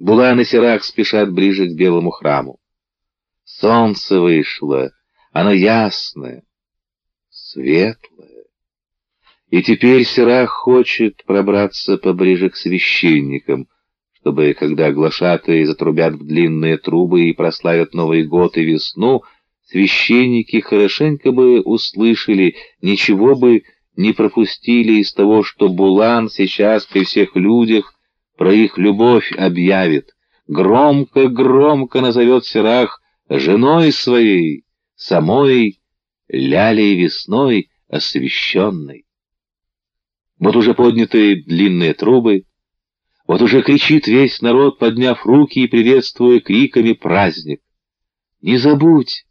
Булан и Сирах спешат ближе к белому храму. Солнце вышло, оно ясное, светлое. И теперь Сирах хочет пробраться поближе к священникам, чтобы, когда глашатые затрубят в длинные трубы и прославят Новый год и весну, священники хорошенько бы услышали, ничего бы не пропустили из того, что Булан сейчас при всех людях про их любовь объявит, громко-громко назовет Сирах женой своей, самой лялей весной освященной. Вот уже поднятые длинные трубы, вот уже кричит весь народ, подняв руки и приветствуя криками праздник. Не забудь,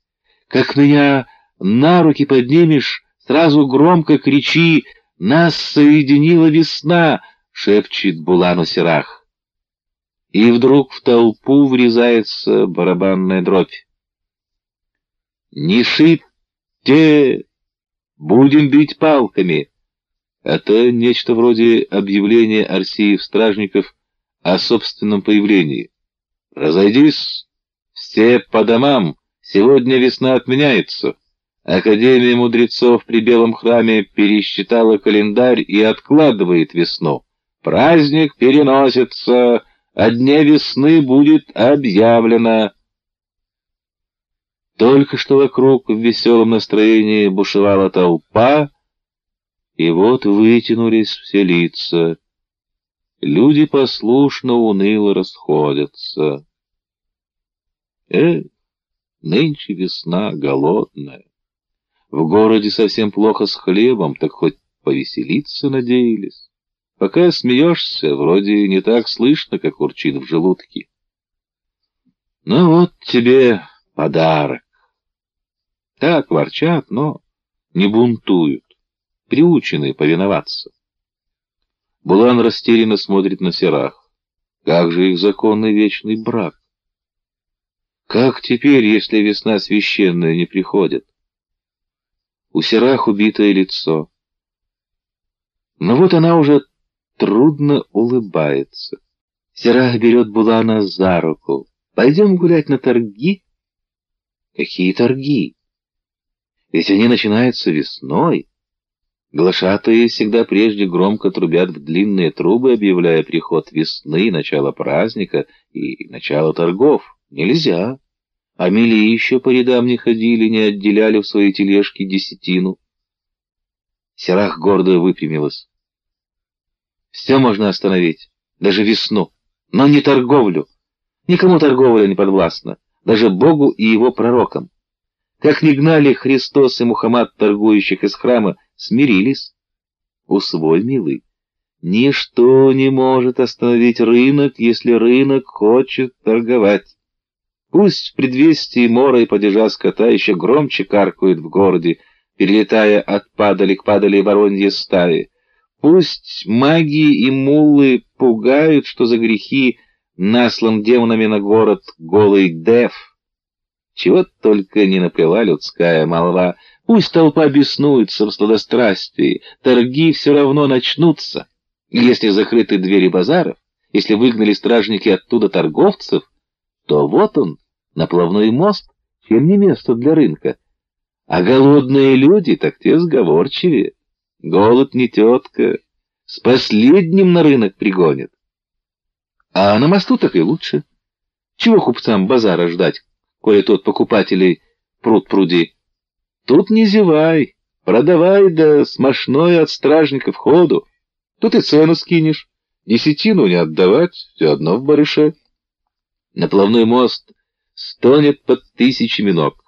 как меня на руки поднимешь, сразу громко кричи «Нас соединила весна!» — шепчет Булану Серах. И вдруг в толпу врезается барабанная дробь. «Не шибте! Будем бить палками!» Это нечто вроде объявления Арсиев-стражников о собственном появлении. «Разойдись! Все по домам! Сегодня весна отменяется!» Академия мудрецов при Белом храме пересчитала календарь и откладывает весну. Праздник переносится, а дне весны будет объявлено. Только что вокруг в веселом настроении бушевала толпа, и вот вытянулись все лица. Люди послушно уныло расходятся. Эх, нынче весна голодная. В городе совсем плохо с хлебом, так хоть повеселиться надеялись. Пока смеешься, вроде не так слышно, как урчит в желудке. Ну вот тебе подарок. Так ворчат, но не бунтуют приучены повиноваться. Булан растерянно смотрит на Серах. Как же их законный вечный брак? Как теперь, если весна священная не приходит? У Серах убитое лицо. Но вот она уже трудно улыбается. Серах берет Булана за руку. «Пойдем гулять на торги?» «Какие торги? Ведь они начинаются весной». Глашатые всегда прежде громко трубят в длинные трубы, объявляя приход весны, начало праздника и начало торгов. Нельзя. А еще по рядам не ходили, не отделяли в своей тележке десятину. Серах гордо выпрямилась. Все можно остановить, даже весну, но не торговлю. Никому торговля не подвластна, даже Богу и его пророкам. Как не гнали Христос и Мухаммад торгующих из храма, смирились. Усвой, милый, ничто не может остановить рынок, если рынок хочет торговать. Пусть в предвестии мора и падежа скота еще громче каркают в городе, перелетая от падали к падали воронье стаи. Пусть маги и муллы пугают, что за грехи наслан демонами на город голый Дев. Чего только не напила людская молва — Пусть толпа беснуется в сладострастии, торги все равно начнутся. Если закрыты двери базаров, если выгнали стражники оттуда торговцев, то вот он, наплавной мост, чем не место для рынка. А голодные люди, так те сговорчивее. Голод не тетка, с последним на рынок пригонит. А на мосту так и лучше. Чего купцам базара ждать, коли тот покупателей пруд пруди? Тут не зевай, продавай да смошное от стражников ходу. Тут и цену скинешь, десятину не отдавать, все одно в барыше. Наплавной мост стонет под тысячами ног.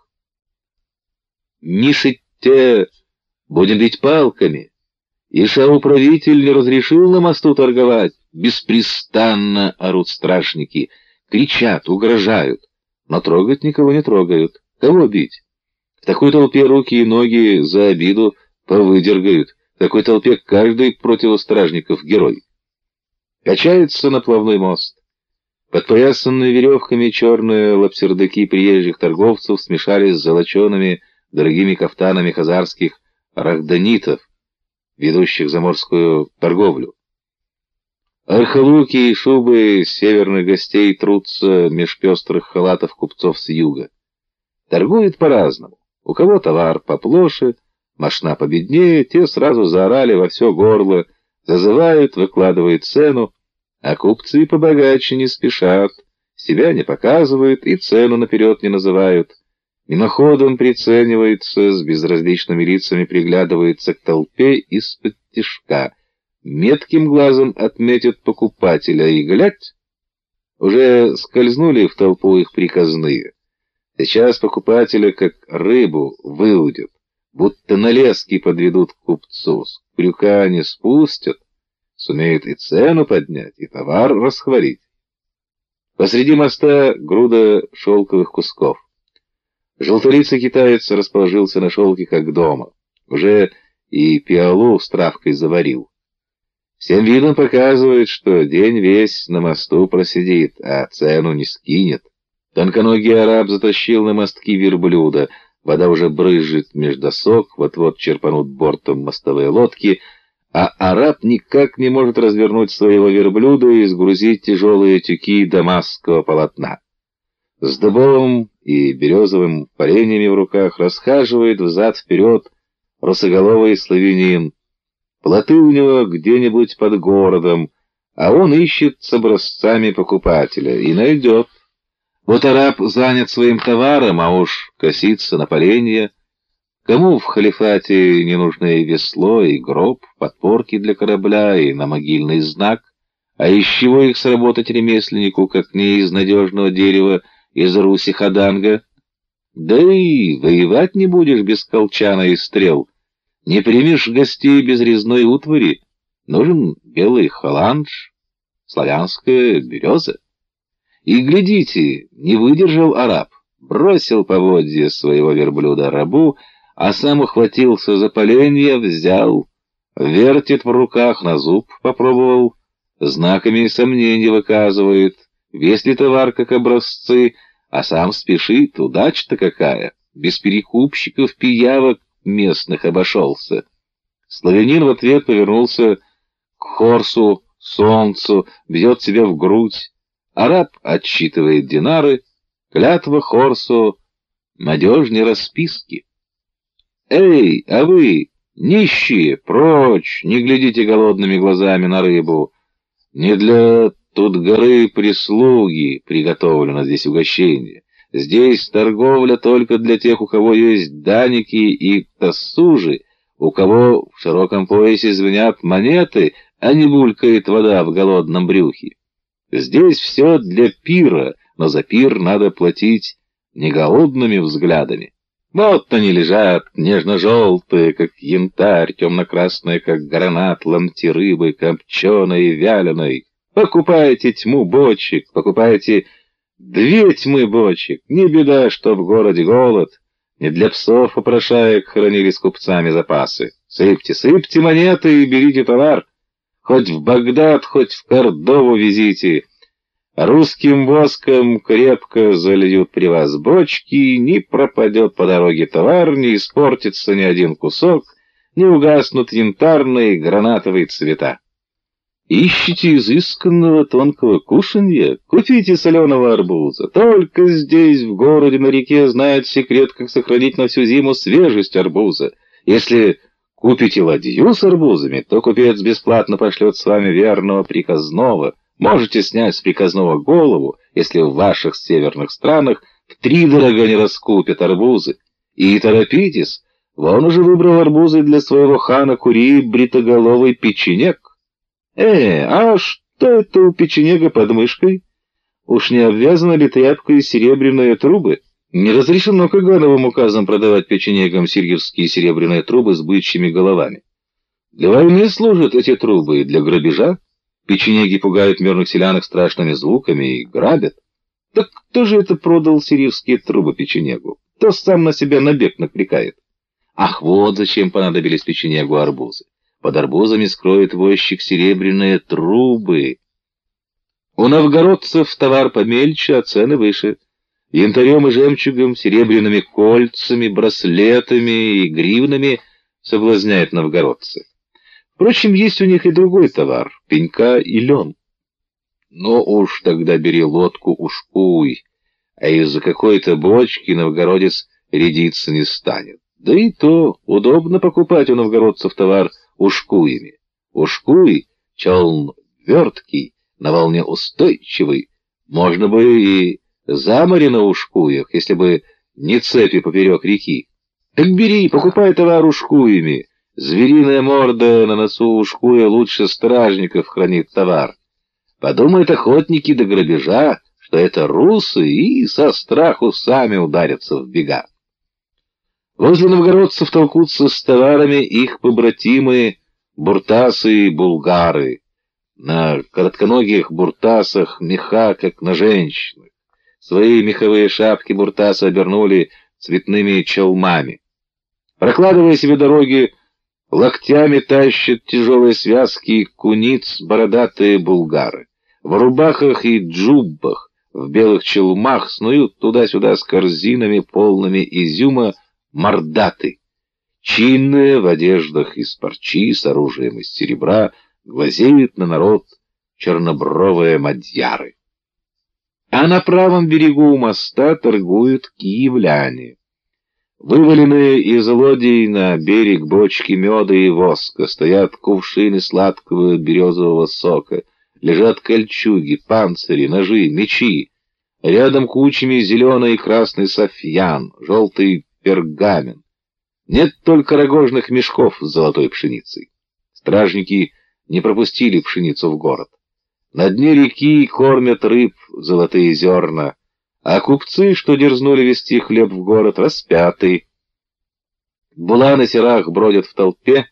Мишите, будем бить палками. Иша-управитель не разрешил на мосту торговать. Беспрестанно орут стражники, кричат, угрожают, но трогать никого не трогают. Кого бить? В такой толпе руки и ноги за обиду повыдергают. В такой толпе каждый противостражников герой. Качается наплавной мост. Подпоясанные веревками черные лапсердаки приезжих торговцев смешались с золочеными дорогими кафтанами хазарских рахданитов, ведущих заморскую торговлю. Архалуки и шубы северных гостей трутся меж пестрых халатов купцов с юга. Торгуют по-разному. У кого товар поплоше, машина победнее, те сразу заорали во все горло, зазывают, выкладывают цену, а купцы побогаче не спешат, себя не показывают и цену наперед не называют. Мимоходом приценивается, с безразличными лицами приглядывается к толпе из-под тишка. Метким глазом отметит покупателя и, глядь, уже скользнули в толпу их приказные. Сейчас покупателя как рыбу выудят, будто на лески подведут к купцу, с крюка не спустят, сумеют и цену поднять, и товар расхвалить. Посреди моста груда шелковых кусков. Желтолицый китаец расположился на шелке как дома. Уже и пиалу с травкой заварил. Всем видом показывает, что день весь на мосту просидит, а цену не скинет. Тонконогий араб затащил на мостки верблюда. Вода уже брызжет меж досок, вот-вот черпанут бортом мостовые лодки, а араб никак не может развернуть своего верблюда и сгрузить тяжелые тюки дамасского полотна. С дубовым и березовым поленьями в руках расхаживает взад-вперед русоголовый славянин. Плоты у него где-нибудь под городом, а он ищет с образцами покупателя и найдет. Вот араб занят своим товаром, а уж косится на поленья. Кому в халифате не нужны весло и гроб, подпорки для корабля и на могильный знак? А из чего их сработать ремесленнику, как не из надежного дерева, из Руси Хаданга? Да и воевать не будешь без колчана и стрел. Не примешь гостей без резной утвари. Нужен белый халанж, славянская береза. И глядите, не выдержал араб, бросил поводья своего верблюда рабу, а сам ухватился за поленья, взял, вертит в руках, на зуб попробовал, знаками сомнений выказывает, весь товар как образцы, а сам спешит, удача-то какая, без перекупщиков, пиявок местных обошелся. Славянин в ответ повернулся к Хорсу, солнцу, бьет себя в грудь, Араб отсчитывает динары, клятва Хорсу надежнее расписки. «Эй, а вы, нищие, прочь, не глядите голодными глазами на рыбу. Не для тут горы прислуги приготовлено здесь угощение. Здесь торговля только для тех, у кого есть даники и тассужи, у кого в широком поясе звенят монеты, а не булькает вода в голодном брюхе. Здесь все для пира, но за пир надо платить не голодными взглядами. Вот они лежат, нежно-желтые, как янтарь, темно-красные, как гранат, ломти рыбы, копченой и вяленой. Покупайте тьму бочек, покупайте две тьмы бочек. Не беда, что в городе голод. Не для псов попрошаек хранили с купцами запасы. Сыпьте, сыпьте монеты и берите товар. Хоть в Багдад, хоть в Кордову везите. Русским воском крепко зальют при вас бочки, не пропадет по дороге товар, не испортится ни один кусок, не угаснут янтарные гранатовые цвета. Ищите изысканного тонкого кушанья? Купите соленого арбуза. Только здесь, в городе, на реке, знают секрет, как сохранить на всю зиму свежесть арбуза. Если Купите ладью с арбузами, то купец бесплатно пошлет с вами верного приказного. Можете снять с приказного голову, если в ваших северных странах втридорого не раскупят арбузы. И торопитесь, вон уже выбрал арбузы для своего хана Кури бритоголовый печенек. Э, а что это у печенега под мышкой? Уж не обвязаны ли тряпкой серебряные трубы? Не разрешено Кагановым указом продавать печенегам сирьевские серебряные трубы с бычьими головами. Для войны служат эти трубы и для грабежа. Печенеги пугают мирных селянок страшными звуками и грабят. Так кто же это продал сирийские трубы печенегу? Кто сам на себя набег накликает? Ах, вот зачем понадобились печенегу арбузы. Под арбузами скроет возчик серебряные трубы. У новгородцев товар помельче, а цены выше — янтарем и жемчугом, серебряными кольцами, браслетами и гривнами соблазняет новгородцы. Впрочем, есть у них и другой товар — пенька и лен. Но уж тогда бери лодку, ушкуй, а из-за какой-то бочки новгородец рядиться не станет. Да и то удобно покупать у новгородцев товар ушкуями. Ушкуй — челн верткий, на волне устойчивый. Можно бы и за море на ушкуях, если бы не цепи поперек реки. Так бери, покупай товар ушкуями. Звериная морда на носу ушкуя лучше стражников хранит товар. Подумают охотники до грабежа, что это русы, и со страху сами ударятся в бега. Возле новгородцев толкутся с товарами их побратимы буртасы и булгары. На коротконогих буртасах меха, как на женщинах. Свои меховые шапки буртасы обернули цветными челмами. Прокладывая себе дороги, локтями тащат тяжелые связки куниц бородатые булгары. В рубахах и джуббах, в белых челмах снуют туда-сюда с корзинами, полными изюма, мордаты. Чинные в одеждах из парчи, с оружием из серебра, глазеют на народ чернобровые мадьяры. А на правом берегу моста торгуют киевляне. Вываленные из лодей на берег бочки меда и воска, стоят кувшины сладкого березового сока, лежат кольчуги, панцири, ножи, мечи. Рядом кучами зеленый и красный софьян, желтый пергамент. Нет только рогожных мешков с золотой пшеницей. Стражники не пропустили пшеницу в город. На дне реки кормят рыб золотые зерна, а купцы, что дерзнули везти хлеб в город, распяты. Була на серах бродят в толпе,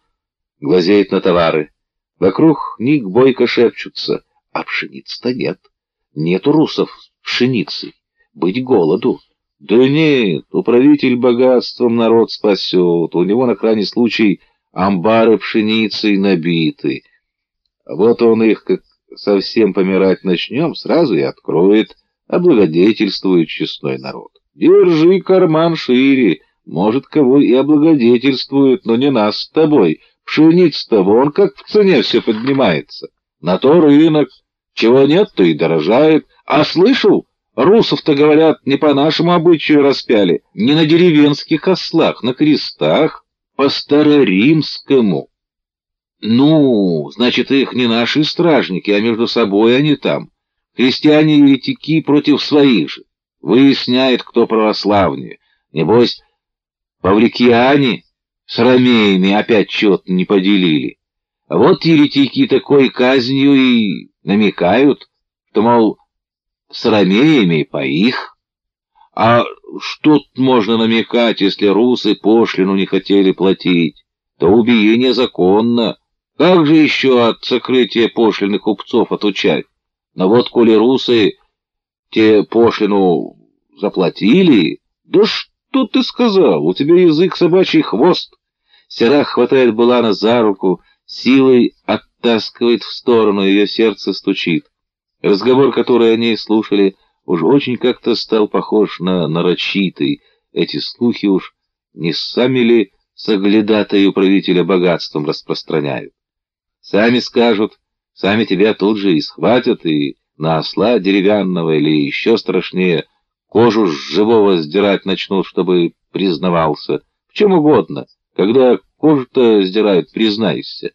глазеют на товары. Вокруг них бойко шепчутся, а пшеницы-то нет. Нету русов пшеницы, быть голоду. Да нет, управитель богатством народ спасет, у него на крайний случай амбары пшеницей набиты. Вот он их, как совсем помирать начнем, сразу и откроет, облагодетельствует честной народ. Держи карман шире, может, кого и облагодетельствует, но не нас с тобой. Пшеница-то вон как в цене все поднимается. На то рынок. Чего нет, то и дорожает. А слышал, Русов-то, говорят, не по нашему обычаю распяли, не на деревенских ослах, на крестах, по староримскому. Ну, значит, их не наши стражники, а между собой они там. Христиане-еретики против своих же. Выясняет, кто православнее. Небось, павликиане с ромеями опять что-то не поделили. А вот еретики такой казнью и намекают, что, мол, с ромеями по их. А что тут можно намекать, если русы пошлину не хотели платить? То убиение законно. Как же еще от сокрытия пошлины купцов отучать? Но вот коли русы те пошлину заплатили... Да что ты сказал? У тебя язык собачий хвост. Серах хватает Булана за руку, силой оттаскивает в сторону, ее сердце стучит. Разговор, который они слушали, уж очень как-то стал похож на нарочитый. Эти слухи уж не сами ли соглядатые управителя богатством распространяют. Сами скажут, сами тебя тут же и схватят, и на осла деревянного или еще страшнее кожу с живого сдирать начнут, чтобы признавался. В чем угодно. Когда кожу-то сдирают, признайся.